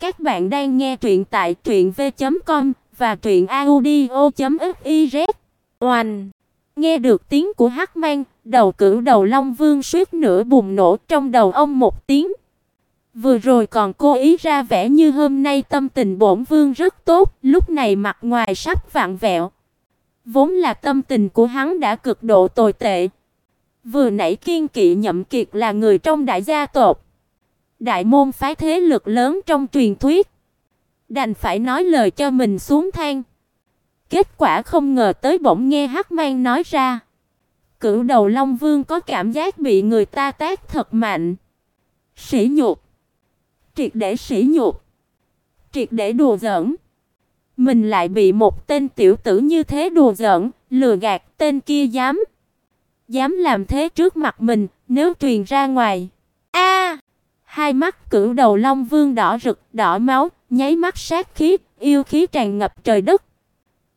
Các bạn đang nghe truyện tại truyệnv.com và truyệnaudio.fiz. Oanh! Nghe được tiếng của Hắc Mang, đầu cửu đầu Long Vương suýt nữa bùng nổ trong đầu ông một tiếng. Vừa rồi còn cố ý ra vẻ như hôm nay tâm tình bổn vương rất tốt, lúc này mặt ngoài sắp vặn vẹo. Vốn là tâm tình của hắn đã cực độ tồi tệ. Vừa nãy kiên kỵ nhậm kiệt là người trong đại gia tộc. Đại môn phái thế lực lớn trong truyền thuyết. Đành phải nói lời cho mình xuống thang. Kết quả không ngờ tới bỗng nghe Hắc Mang nói ra. Cửu đầu Long Vương có cảm giác bị người ta tác thật mạnh. Sỉ nhục. Triệt để sỉ nhục. Triệt để đùa giỡn. Mình lại bị một tên tiểu tử như thế đùa giỡn, lừa gạt, tên kia dám dám làm thế trước mặt mình, nếu truyền ra ngoài. Hai mắt cửu đầu long vương đỏ rực, đỏ máu, nháy mắt sát khí, yêu khí tràn ngập trời đất.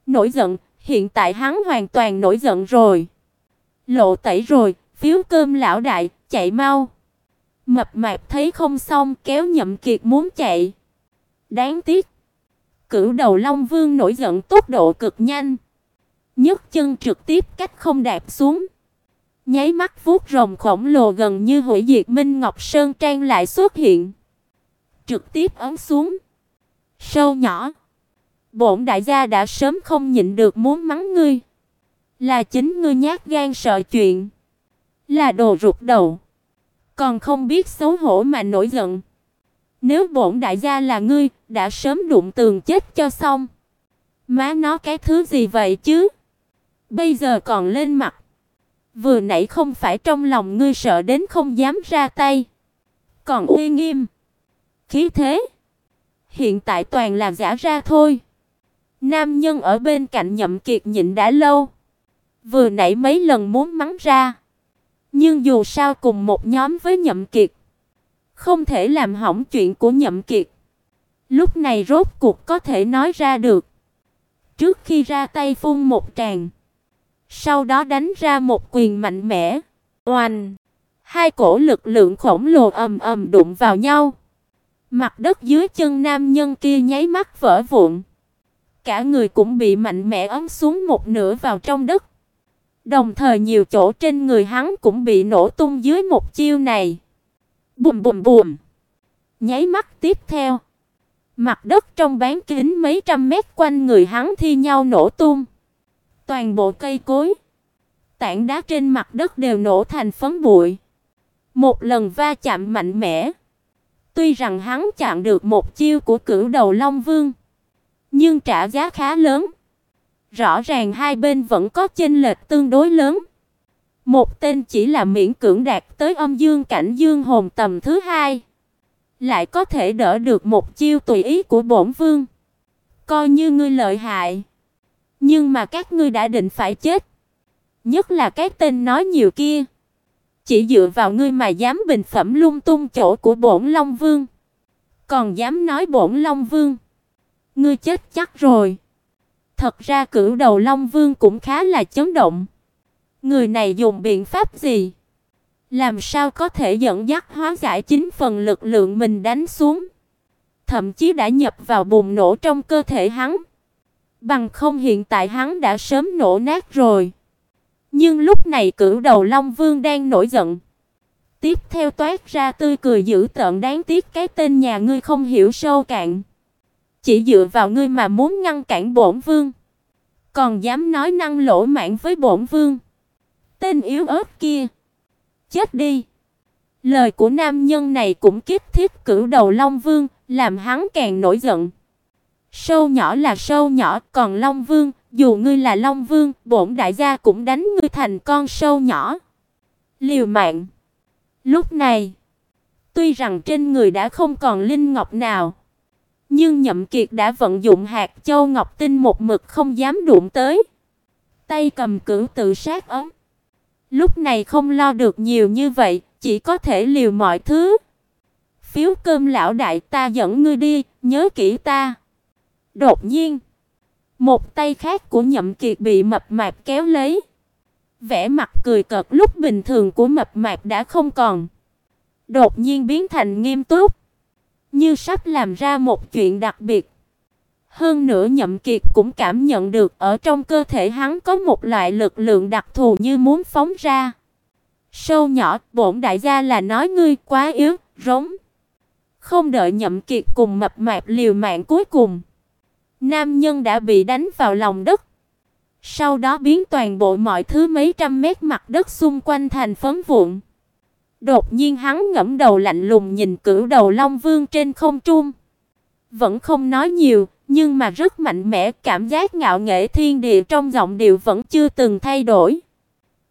Nổi giận, hiện tại hắn hoàn toàn nổi giận rồi. Lộ tẩy rồi, phiếu cơm lão đại, chạy mau. Mập mạp thấy không xong, kéo Nhậm Kiệt muốn chạy. Đáng tiếc, cửu đầu long vương nổi giận tốc độ cực nhanh. nhấc chân trực tiếp cách không đạp xuống. Nháy mắt vuốt rồng khổng lồ gần như hủy diệt Minh Ngọc Sơn Trang lại xuất hiện. Trực tiếp ấn xuống. Sâu nhỏ. Bổn đại gia đã sớm không nhịn được muốn mắng ngươi. Là chính ngươi nhát gan sợ chuyện. Là đồ rụt đầu. Còn không biết xấu hổ mà nổi giận. Nếu bổn đại gia là ngươi, đã sớm đụng tường chết cho xong. Má nó cái thứ gì vậy chứ? Bây giờ còn lên mặt. Vừa nãy không phải trong lòng ngươi sợ đến không dám ra tay, còn uy nghiêm, khí thế, hiện tại toàn là giả ra thôi. Nam nhân ở bên cạnh Nhậm Kiệt nhịn đã lâu, vừa nãy mấy lần muốn mắng ra, nhưng dù sao cùng một nhóm với Nhậm Kiệt, không thể làm hỏng chuyện của Nhậm Kiệt. Lúc này rốt cuộc có thể nói ra được. Trước khi ra tay phun một tràng, sau đó đánh ra một quyền mạnh mẽ. Oanh! Hai cổ lực lượng khổng lồ ầm ầm đụng vào nhau. Mặt đất dưới chân nam nhân kia nháy mắt vỡ vụn. Cả người cũng bị mạnh mẽ ấn xuống một nửa vào trong đất. Đồng thời nhiều chỗ trên người hắn cũng bị nổ tung dưới một chiêu này. Bùm bùm bùm. Nháy mắt tiếp theo, mặt đất trong bán kính mấy trăm mét quanh người hắn thi nhau nổ tung. Toàn bộ cây cối, tảng đá trên mặt đất đều nổ thành phấn bụi. Một lần va chạm mạnh mẽ. Tuy rằng hắn chặn được một chiêu của Cửu Đầu Long Vương, nhưng trả giá khá lớn. Rõ ràng hai bên vẫn có chênh lệch tương đối lớn. Một tên chỉ là miễn cưỡng đạt tới âm dương cảnh dương hồn tầm thứ hai, lại có thể đỡ được một chiêu tùy ý của bổn vương. Coi như ngươi lợi hại. Nhưng mà các ngươi đã định phải chết. Nhất là cái tên nói nhiều kia. Chỉ dựa vào ngươi mà dám bình phẩm lung tung chỗ của bổn Long Vương. Còn dám nói bổn Long Vương. Ngươi chết chắc rồi. Thật ra cửu đầu Long Vương cũng khá là chấn động. Người này dùng biện pháp gì? Làm sao có thể dẫn dắt hóa giải chính phần lực lượng mình đánh xuống? Thậm chí đã nhập vào bùng nổ trong cơ thể hắn. Bằng không hiện tại hắn đã sớm nổ nát rồi. Nhưng lúc này Cửu Đầu Long Vương đang nổi giận. Tiếp theo toát ra tươi cười dữ tợn đáng tiếc cái tên nhà ngươi không hiểu sâu cạn. Chỉ dựa vào ngươi mà muốn ngăn cản bổn vương, còn dám nói năng lỗ mãng với bổn vương. Tên yếu ớt kia, chết đi. Lời của nam nhân này cũng kiếp thiết Cửu Đầu Long Vương, làm hắn càng nổi giận. Sâu nhỏ là sâu nhỏ, còn Long Vương, dù ngươi là Long Vương, bổn đại gia cũng đánh ngươi thành con sâu nhỏ. Liều mạng. Lúc này, tuy rằng trên người đã không còn linh ngọc nào, nhưng Nhậm Kiệt đã vận dụng hạt châu ngọc tinh một mực không dám đụng tới. Tay cầm cửu tự sát ấm. Lúc này không lo được nhiều như vậy, chỉ có thể liều mọi thứ. Phiếu cơm lão đại ta dẫn ngươi đi, nhớ kỹ ta. Đột nhiên, một tay khác của Nhậm Kiệt bị mập mạp kéo lấy. Vẻ mặt cười cợt lúc bình thường của mập mạp đã không còn, đột nhiên biến thành nghiêm túc. như sắp làm ra một chuyện đặc biệt. Hơn nữa Nhậm Kiệt cũng cảm nhận được ở trong cơ thể hắn có một loại lực lượng đặc thù như muốn phóng ra. Sâu nhỏ, bổn đại gia là nói ngươi quá yếu, rống. Không đợi Nhậm Kiệt cùng mập mạp liều mạng cuối cùng, nam nhân đã bị đánh vào lòng đất. Sau đó biến toàn bộ mọi thứ mấy trăm mét mặt đất xung quanh thành phấn vụn. Đột nhiên hắn ngẩng đầu lạnh lùng nhìn Cửu Đầu Long Vương trên không trung. Vẫn không nói nhiều, nhưng mà rất mạnh mẽ, cảm giác ngạo nghễ thiên địa trong giọng điệu vẫn chưa từng thay đổi.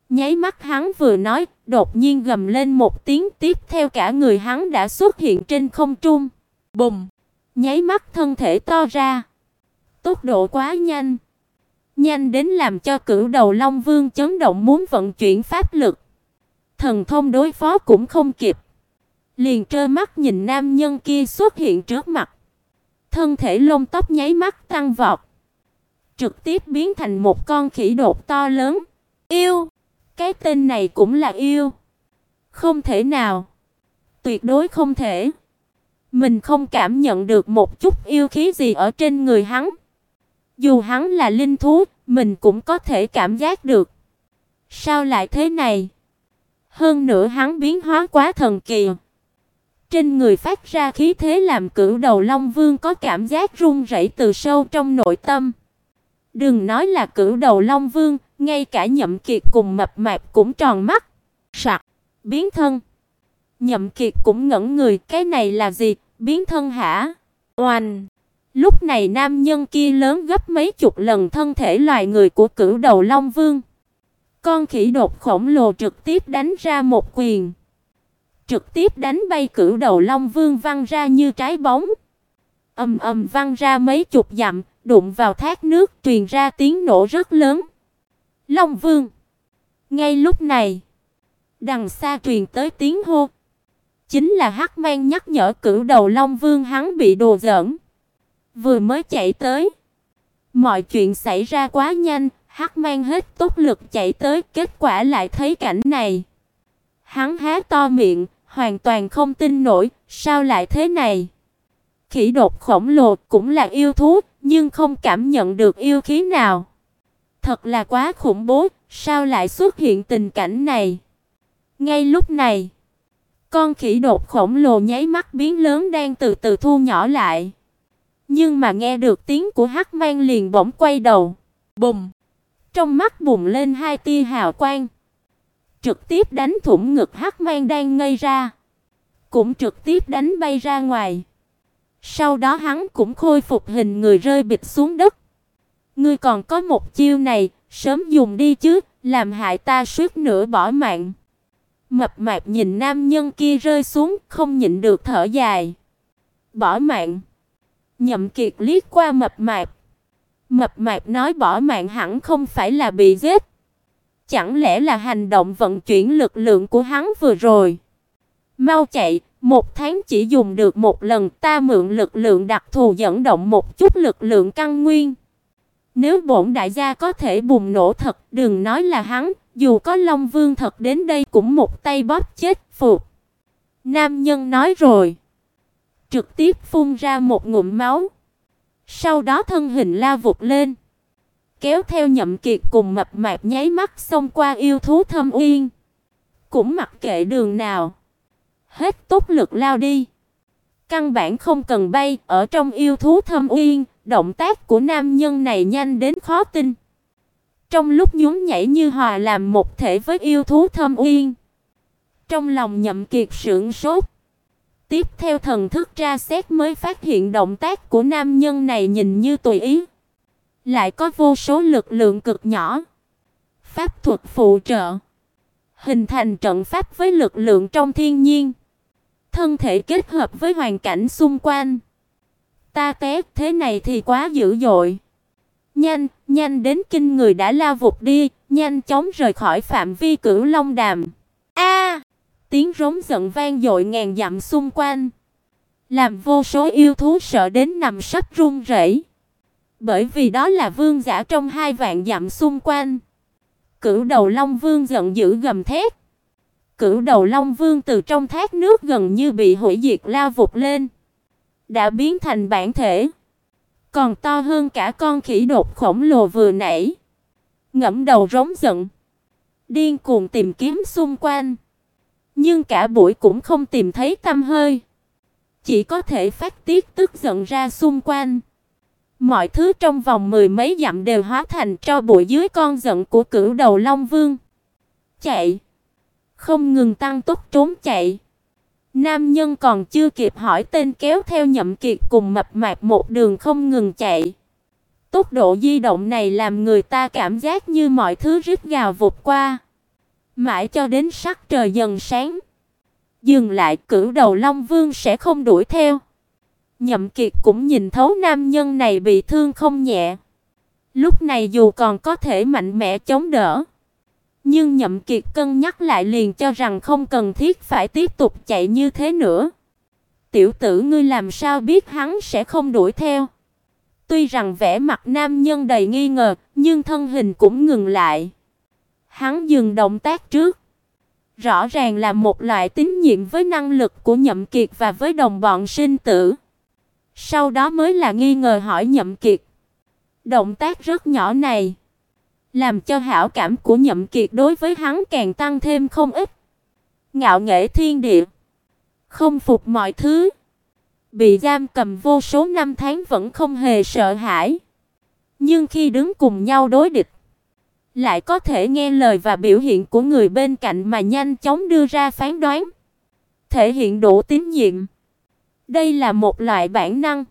Nháy mắt hắn vừa nói, đột nhiên gầm lên một tiếng, tiếp theo cả người hắn đã xuất hiện trên không trung. bùm, Nháy mắt thân thể to ra. Tốc độ quá nhanh, nhanh đến làm cho Cửu Đầu Long Vương chấn động muốn vận chuyển pháp lực. Thần thông đối phó cũng không kịp, liền trơ mắt nhìn nam nhân kia xuất hiện trước mặt. Thân thể lông tóc nháy mắt tăng vọt, trực tiếp biến thành một con khỉ đột to lớn. Yêu, cái tên này cũng là yêu. Không thể nào, tuyệt đối không thể. Mình không cảm nhận được một chút yêu khí gì ở trên người hắn. Dù hắn là linh thú, mình cũng có thể cảm giác được. Sao lại thế này? Hơn nữa hắn biến hóa quá thần kỳ. Trên người phát ra khí thế làm Cửu Đầu Long Vương có cảm giác run rẩy từ sâu trong nội tâm. Đừng nói là Cửu Đầu Long Vương, ngay cả Nhậm Kiệt cùng mập mạp cũng tròn mắt. Sặc, biến thân. Nhậm Kiệt cũng ngẩn người, cái này là gì? Biến thân hả? Oanh. Lúc này nam nhân kia lớn gấp mấy chục lần thân thể loài người của Cửu Đầu Long Vương. Con khỉ đột khổng lồ trực tiếp đánh ra một quyền, trực tiếp đánh bay Cửu Đầu Long Vương văng ra như trái bóng. Ầm ầm văng ra mấy chục dặm, đụng vào thác nước truyền ra tiếng nổ rất lớn. Long Vương. Ngay lúc này, đằng xa truyền tới tiếng hô. Chính là Hắc Mang nhắc nhở Cửu Đầu Long Vương hắn bị đồ giỡn. Vừa mới chạy tới, mọi chuyện xảy ra quá nhanh, Hắc mang hết tốc lực chạy tới, kết quả lại thấy cảnh này. Hắn há to miệng, hoàn toàn không tin nổi, sao lại thế này? Khỉ đột khổng lồ cũng là yêu thú, nhưng không cảm nhận được yêu khí nào. Thật là quá khủng bố, sao lại xuất hiện tình cảnh này? Ngay lúc này, con khỉ đột khổng lồ nháy mắt biến lớn đang từ từ thu nhỏ lại. Nhưng mà nghe được tiếng của Hắc Mang liền bỗng quay đầu. Bùm! Trong mắt bùng lên hai tia hào quang, trực tiếp đánh thủng ngực Hắc Mang đang ngây ra, cũng trực tiếp đánh bay ra ngoài. Sau đó hắn cũng khôi phục hình người rơi bịch xuống đất. Ngươi còn có một chiêu này, sớm dùng đi chứ, làm hại ta suýt nữa bỏ mạng. Mập mạp nhìn nam nhân kia rơi xuống, không nhịn được thở dài. Bỏ mạng. Nhậm Kiệt liếc qua mập mạp. Mập mạp nói bỏ mạng hẳn không phải là bị giết. Chẳng lẽ là hành động vận chuyển lực lượng của hắn vừa rồi? Mau chạy, một tháng chỉ dùng được một lần, ta mượn lực lượng đặc thù dẫn động một chút lực lượng căn nguyên. Nếu bổn đại gia có thể bùng nổ thật, đừng nói là hắn, dù có Long Vương thật đến đây cũng một tay bóp chết phục. Nam nhân nói rồi, trực tiếp phun ra một ngụm máu. Sau đó thân hình la vụt lên, kéo theo Nhậm Kiệt cùng mập mạp nháy mắt xông qua yêu thú Thâm Uyên. Cũng mặc kệ đường nào, hết tốc lực lao đi. Căn bản không cần bay, ở trong yêu thú Thâm Uyên, động tác của nam nhân này nhanh đến khó tin. Trong lúc nhún nhảy như hòa làm một thể với yêu thú Thâm Uyên. Trong lòng Nhậm Kiệt sững sốt. Tiếp theo thần thức tra xét mới phát hiện động tác của nam nhân này nhìn như tùy ý, lại có vô số lực lượng cực nhỏ. Pháp thuật phụ trợ, hình thành trận pháp với lực lượng trong thiên nhiên, thân thể kết hợp với hoàn cảnh xung quanh. Ta té thế này thì quá dữ dội. Nhanh, nhanh đến kinh người đã lao vụt đi, nhanh chóng rời khỏi phạm vi Cửu Long Đàm. Tiếng rống giận vang dội ngàn dặm xung quanh, làm vô số yêu thú sợ đến nằm sắp run rẩy. Bởi vì đó là vương giả trong hai vạn dặm xung quanh. Cửu Đầu Long Vương giận dữ gầm thét. Cửu Đầu Long Vương từ trong thác nước gần như bị hủy diệt lao vụt lên. đã biến thành bản thể, còn to hơn cả con khỉ đột khổng lồ vừa nãy. Ngẫm đầu rống giận, điên cuồng tìm kiếm xung quanh, nhưng cả buổi cũng không tìm thấy tâm hơi, chỉ có thể phát tiết tức giận ra xung quanh. Mọi thứ trong vòng mười mấy dặm đều hóa thành tro bụi dưới con giận của Cửu Đầu Long Vương. Chạy, không ngừng tăng tốc trốn chạy. Nam nhân còn chưa kịp hỏi tên kéo theo Nhậm Kiệt cùng mập mạp một đường không ngừng chạy. Tốc độ di động này làm người ta cảm giác như mọi thứ rít gào vụt qua. Mãi cho đến sắc trời dần sáng. Dừng lại cửu đầu Long Vương sẽ không đuổi theo. Nhậm Kiệt cũng nhìn thấu nam nhân này bị thương không nhẹ. Lúc này dù còn có thể mạnh mẽ chống đỡ, nhưng Nhậm Kiệt cân nhắc lại liền cho rằng không cần thiết phải tiếp tục chạy như thế nữa. Tiểu tử ngươi làm sao biết hắn sẽ không đuổi theo? Tuy rằng vẻ mặt nam nhân đầy nghi ngờ, nhưng thân hình cũng ngừng lại. Hắn dừng động tác trước. Rõ ràng là một loại tín nhiệm với năng lực của Nhậm Kiệt và với đồng bọn sinh tử. Sau đó mới là nghi ngờ hỏi Nhậm Kiệt. Động tác rất nhỏ này, làm cho hảo cảm của Nhậm Kiệt đối với hắn càng tăng thêm không ít. Ngạo nghễ thiên địa, không phục mọi thứ, bị giam cầm vô số năm tháng vẫn không hề sợ hãi. Nhưng khi đứng cùng nhau đối địch, lại có thể nghe lời và biểu hiện của người bên cạnh mà nhanh chóng đưa ra phán đoán, thể hiện độ tín nhiệm. Đây là một loại bản năng.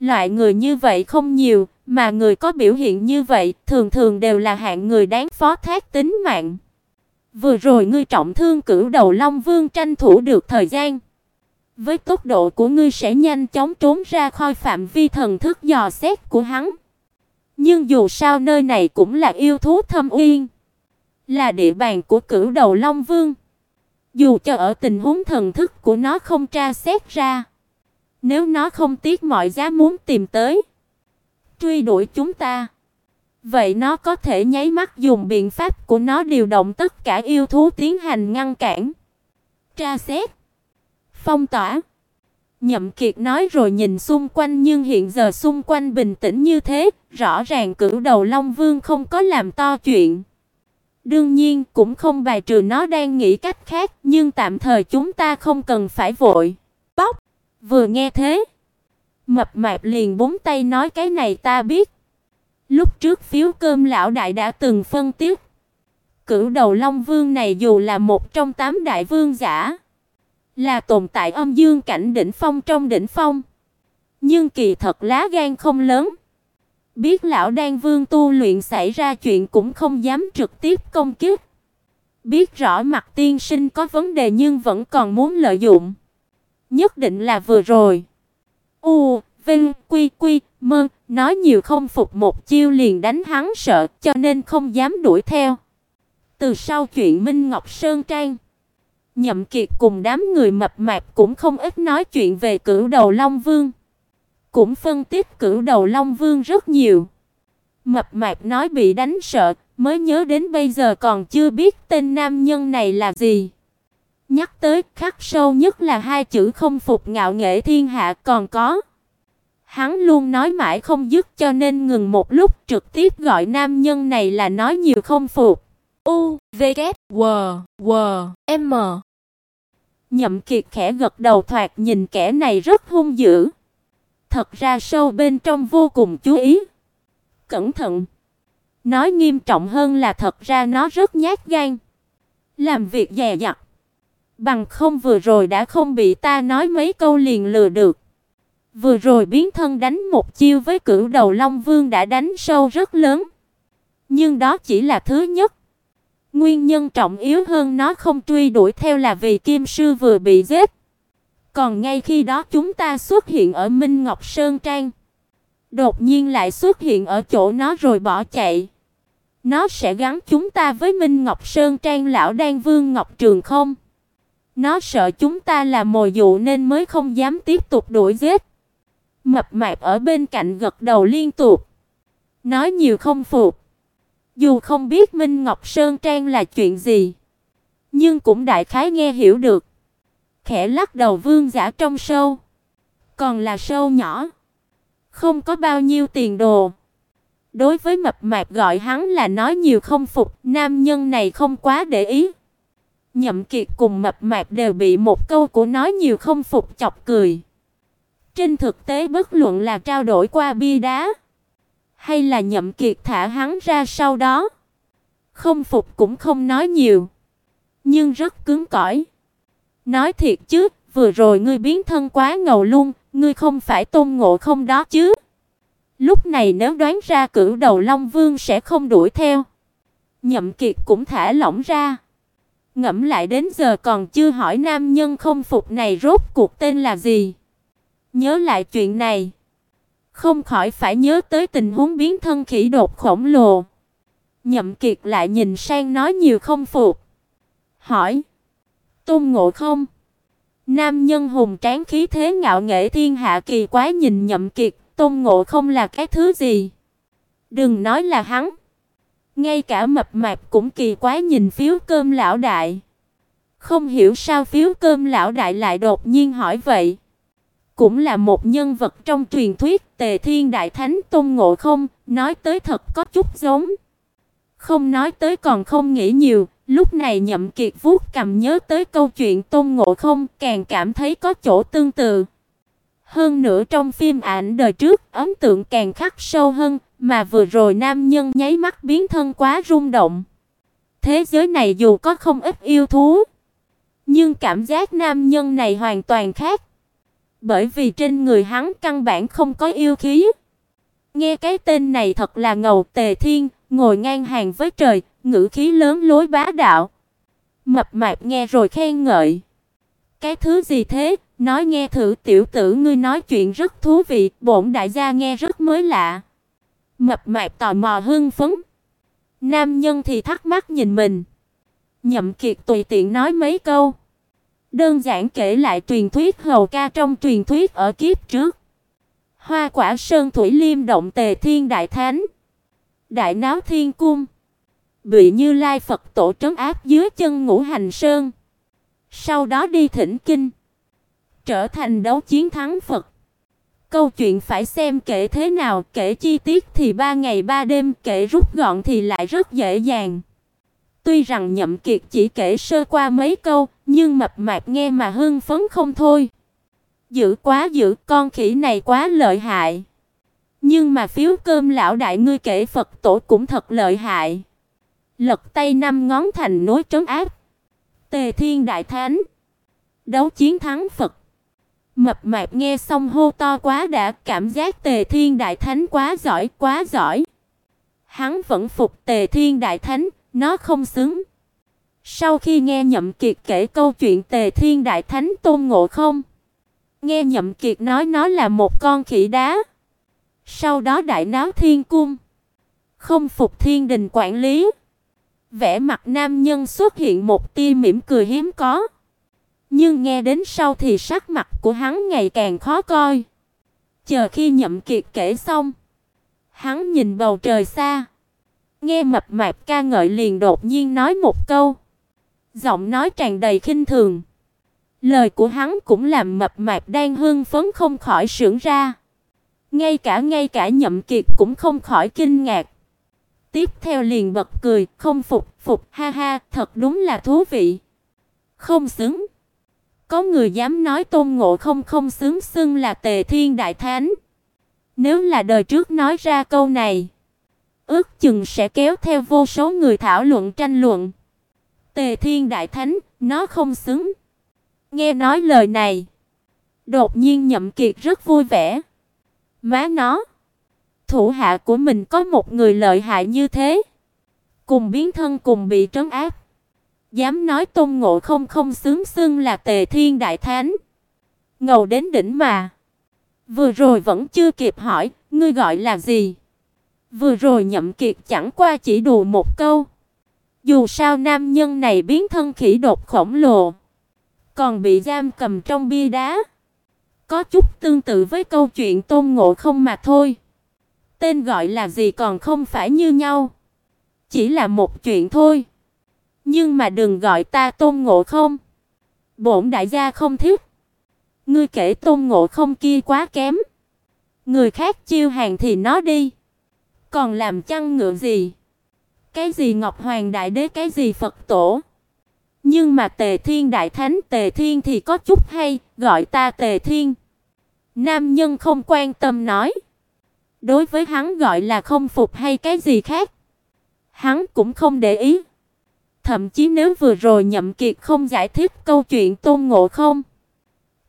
Loại người như vậy không nhiều, mà người có biểu hiện như vậy thường thường đều là hạng người đáng phó thác tính mạng. Vừa rồi ngươi trọng thương cửu đầu Long Vương tranh thủ được thời gian. Với tốc độ của ngươi sẽ nhanh chóng trốn ra khỏi phạm vi thần thức dò xét của hắn. Nhưng dù sao nơi này cũng là yêu thú thâm uyên, là địa bàn của cửu đầu Long Vương. Dù cho ở tình huống thần thức của nó không tra xét ra, nếu nó không tiếc mọi giá muốn tìm tới, truy đuổi chúng ta, vậy nó có thể nháy mắt dùng biện pháp của nó điều động tất cả yêu thú tiến hành ngăn cản, tra xét, phong tỏa. Nhậm Kiệt nói rồi nhìn xung quanh nhưng hiện giờ xung quanh bình tĩnh như thế, rõ ràng cửu đầu Long Vương không có làm to chuyện. Đương nhiên cũng không bài trừ nó đang nghĩ cách khác, nhưng tạm thời chúng ta không cần phải vội. Bóc Vừa nghe thế, mập mạp liền búng tay nói cái này ta biết. Lúc trước phiếu cơm lão đại đã từng phân tích. Cửu đầu Long Vương này dù là một trong tám đại vương giả, là tồn tại âm dương cảnh đỉnh phong trong đỉnh phong, nhưng kỳ thật lá gan không lớn. Biết lão đan vương tu luyện xảy ra chuyện cũng không dám trực tiếp công kích. Biết rõ mặt tiên sinh có vấn đề nhưng vẫn còn muốn lợi dụng. Nhất định là vừa rồi. U, Vinh, Quy, Quy, Mơ, nói nhiều không phục một chiêu liền đánh hắn sợ, cho nên không dám đuổi theo. Từ sau chuyện Minh Ngọc Sơn Trang, Nhậm Kiệt cùng đám người mập mạp cũng không ít nói chuyện về Cửu Đầu Long Vương, cũng phân tích Cửu Đầu Long Vương rất nhiều. Mập mạp nói bị đánh sợ, mới nhớ đến bây giờ còn chưa biết tên nam nhân này là gì. Nhắc tới khắc sâu nhất là hai chữ không phục ngạo nghễ thiên hạ còn có. Hắn luôn nói mãi không dứt cho nên ngừng một lúc trực tiếp gọi nam nhân này là nói nhiều không phục. U, V, W, W, M. Nhậm Kiệt khẽ gật đầu thoạt nhìn kẻ này rất hung dữ. Thật ra sâu bên trong vô cùng chú ý. Cẩn thận. Nói nghiêm trọng hơn là thật ra nó rất nhát gan. Làm việc dè dặt. Bằng không vừa rồi đã không bị ta nói mấy câu liền lừa được. Vừa rồi biến thân đánh một chiêu với cửu đầu Long Vương đã đánh sâu rất lớn. Nhưng đó chỉ là thứ nhất. Nguyên nhân trọng yếu hơn nó không truy đuổi theo là vì Kim sư vừa bị giết. Còn ngay khi đó chúng ta xuất hiện ở Minh Ngọc Sơn Trang, đột nhiên lại xuất hiện ở chỗ nó rồi bỏ chạy. Nó sẽ gắn chúng ta với Minh Ngọc Sơn Trang lão Đan Vương Ngọc Trường không? Nó sợ chúng ta là mồi dụ nên mới không dám tiếp tục đuổi giết. Mập mạp ở bên cạnh gật đầu liên tục. Nói nhiều không phục. Dù không biết Minh Ngọc Sơn Trang là chuyện gì, nhưng cũng đại khái nghe hiểu được. Khẽ lắc đầu vương giả trong sâu. Còn là sâu nhỏ, không có bao nhiêu tiền đồ. Đối với mập mạp gọi hắn là nói nhiều không phục, nam nhân này không quá để ý. Nhậm Kiệt cùng mập mạp đều bị một câu của nói nhiều không phục chọc cười. Trên thực tế bất luận là trao đổi qua bia đá, hay là Nhậm Kiệt thả hắn ra sau đó, không phục cũng không nói nhiều, nhưng rất cứng cỏi. Nói thiệt chứ, vừa rồi ngươi biến thân quá ngầu luôn, ngươi không phải Tôn Ngộ Không đó chứ? Lúc này nếu đoán ra cửu đầu Long Vương sẽ không đuổi theo. Nhậm Kiệt cũng thả lỏng ra. Ngẫm lại đến giờ còn chưa hỏi nam nhân không phục này rốt cuộc tên là gì. Nhớ lại chuyện này, không khỏi phải nhớ tới tình huống biến thân khỉ đột khổng lồ. Nhậm Kiệt lại nhìn sang nói nhiều không phục. Hỏi: "Tôn Ngộ Không?" Nam nhân hùng tráng khí thế ngạo nghễ thiên hạ kỳ quái nhìn Nhậm Kiệt, Tôn Ngộ Không là cái thứ gì? Đừng nói là hắn. Ngay cả mập mạp cũng kỳ quái nhìn phiếu cơm lão đại. Không hiểu sao phiếu cơm lão đại lại đột nhiên hỏi vậy. Cũng là một nhân vật trong truyền thuyết Tề Thiên Đại Thánh Tôn Ngộ Không, nói tới thật có chút giống. Không nói tới còn không nghĩ nhiều, lúc này Nhậm Kiệt vuốt cầm nhớ tới câu chuyện Tôn Ngộ Không, càng cảm thấy có chỗ tương tự. Hơn nữa trong phim ảnh đời trước, ấn tượng càng khắc sâu hơn, mà vừa rồi nam nhân nháy mắt biến thân quá rung động. Thế giới này dù có không ít yêu thú, nhưng cảm giác nam nhân này hoàn toàn khác. Bởi vì trên người hắn căn bản không có yêu khí. Nghe cái tên này thật là ngầu tề thiên, ngồi ngang hàng với trời, ngữ khí lớn lối bá đạo. Mập mạp nghe rồi khen ngợi. Cái thứ gì thế? Nói nghe thử tiểu tử ngươi nói chuyện rất thú vị, bổn đại gia nghe rất mới lạ. Mập mạp tò mò hưng phấn. Nam nhân thì thắc mắc nhìn mình. Nhậm Kiệt tùy tiện nói mấy câu. Đơn giản kể lại truyền thuyết hầu ca trong truyền thuyết ở kiếp trước. Hoa quả sơn thủy liêm động tề thiên đại thánh. Đại náo thiên cung. Bị Như Lai Phật tổ trấn áp dưới chân ngũ hành sơn. Sau đó đi thỉnh kinh. Trở thành đấu chiến thắng Phật. Câu chuyện phải xem kể thế nào, kể chi tiết thì ba ngày ba đêm, kể rút gọn thì lại rất dễ dàng. Tuy rằng Nhậm Kiệt chỉ kể sơ qua mấy câu, nhưng mập mạp nghe mà hưng phấn không thôi. Dữ quá dữ, con khỉ này quá lợi hại. Nhưng mà phiếu cơm lão đại ngươi kể Phật tổ cũng thật lợi hại. Lật tay năm ngón thành nối trấn áp. Tề Thiên Đại Thánh. Đấu chiến thắng Phật. Mập mạp nghe xong hô to quá đã, cảm giác Tề Thiên Đại Thánh quá giỏi, quá giỏi. Hắn vẫn phục Tề Thiên Đại Thánh, nó không xứng. Sau khi nghe Nhậm Kiệt kể câu chuyện Tề Thiên Đại Thánh Tôn Ngộ Không, nghe Nhậm Kiệt nói nó là một con khỉ đá. Sau đó đại náo thiên cung, không phục thiên đình quản lý. Vẻ mặt nam nhân xuất hiện một tia mỉm cười hiếm có. Nhưng nghe đến sau thì sắc mặt của hắn ngày càng khó coi. Chờ khi Nhậm Kiệt kể xong, hắn nhìn bầu trời xa, nghe mập mạp ca ngợi liền đột nhiên nói một câu, giọng nói tràn đầy khinh thường. Lời của hắn cũng làm mập mạp đang hưng phấn không khỏi sững ra. Ngay cả ngay cả Nhậm Kiệt cũng không khỏi kinh ngạc. Tiếp theo liền bật cười, không phục, phục, ha ha, thật đúng là thú vị. Không xứng. Có người dám nói Tôn Ngộ Không không xứng xưng là Tề Thiên Đại Thánh. Nếu là đời trước nói ra câu này, ước chừng sẽ kéo theo vô số người thảo luận tranh luận. Tề Thiên Đại Thánh, nó không xứng. Nghe nói lời này, đột nhiên Nhậm Kiệt rất vui vẻ. Má nó, thủ hạ của mình có một người lợi hại như thế, cùng biến thân cùng bị trấn áp. Dám nói Tôn Ngộ Không không xứng xưng là Tề Thiên Đại Thánh. Ngầu đến đỉnh mà. Vừa rồi vẫn chưa kịp hỏi, ngươi gọi là gì? Vừa rồi Nhậm Kiệt chẳng qua chỉ đùa một câu. Dù sao nam nhân này biến thân khỉ đột khổng lồ, còn bị giam cầm trong bia đá. Có chút tương tự với câu chuyện Tôn Ngộ Không mà thôi. Tên gọi là gì còn không phải như nhau. Chỉ là một chuyện thôi. Nhưng mà đừng gọi ta Tôn Ngộ Không. Bổn đại gia không thích. Ngươi kể Tôn Ngộ Không kia quá kém. Người khác chiêu hàng thì nó đi, còn làm chăn ngựa gì? Cái gì Ngọc Hoàng Đại Đế cái gì Phật tổ? Nhưng mà Tề Thiên Đại Thánh Tề Thiên thì có chút hay, gọi ta Tề Thiên. Nam nhân không quan tâm nói. Đối với hắn gọi là không phục hay cái gì khác, hắn cũng không để ý. Thậm chí nếu vừa rồi Nhậm Kiệt không giải thích câu chuyện Tôn Ngộ Không,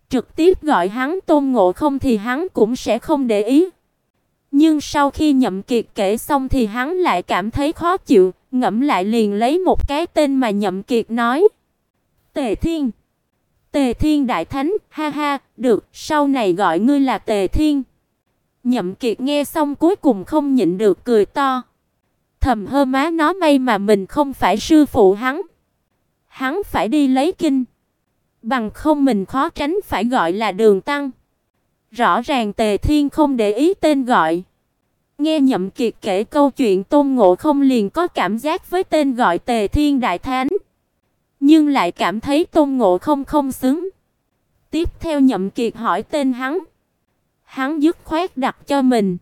trực tiếp gọi hắn Tôn Ngộ Không thì hắn cũng sẽ không để ý. Nhưng sau khi Nhậm Kiệt kể xong thì hắn lại cảm thấy khó chịu, ngẫm lại liền lấy một cái tên mà Nhậm Kiệt nói. Tề Thiên. Tề Thiên Đại Thánh, ha ha, được, sau này gọi ngươi là Tề Thiên. Nhậm Kiệt nghe xong cuối cùng không nhịn được cười to. Thầm hơ má nó may mà mình không phải sư phụ hắn. Hắn phải đi lấy kinh. Bằng không mình khó tránh phải gọi là đường tăng. Rõ ràng Tề Thiên không để ý tên gọi. Nghe Nhậm Kiệt kể câu chuyện Tôn Ngộ Không liền có cảm giác với tên gọi Tề Thiên Đại Thánh, nhưng lại cảm thấy Tôn Ngộ Không không xứng. Tiếp theo Nhậm Kiệt hỏi tên hắn. Hắn dứt khoát đặt cho mình.